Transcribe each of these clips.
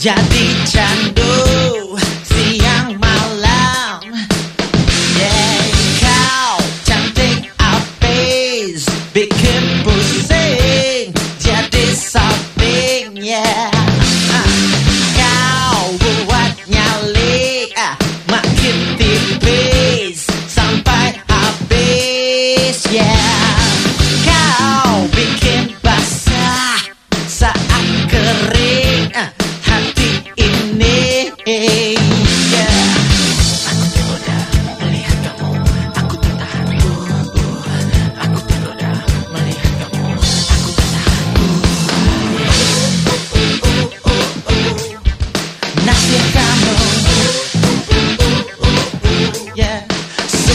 jadi candu siang malam. Yeah kau cantik abis bikin pusing.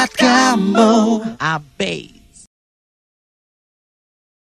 At Camo. I bathe.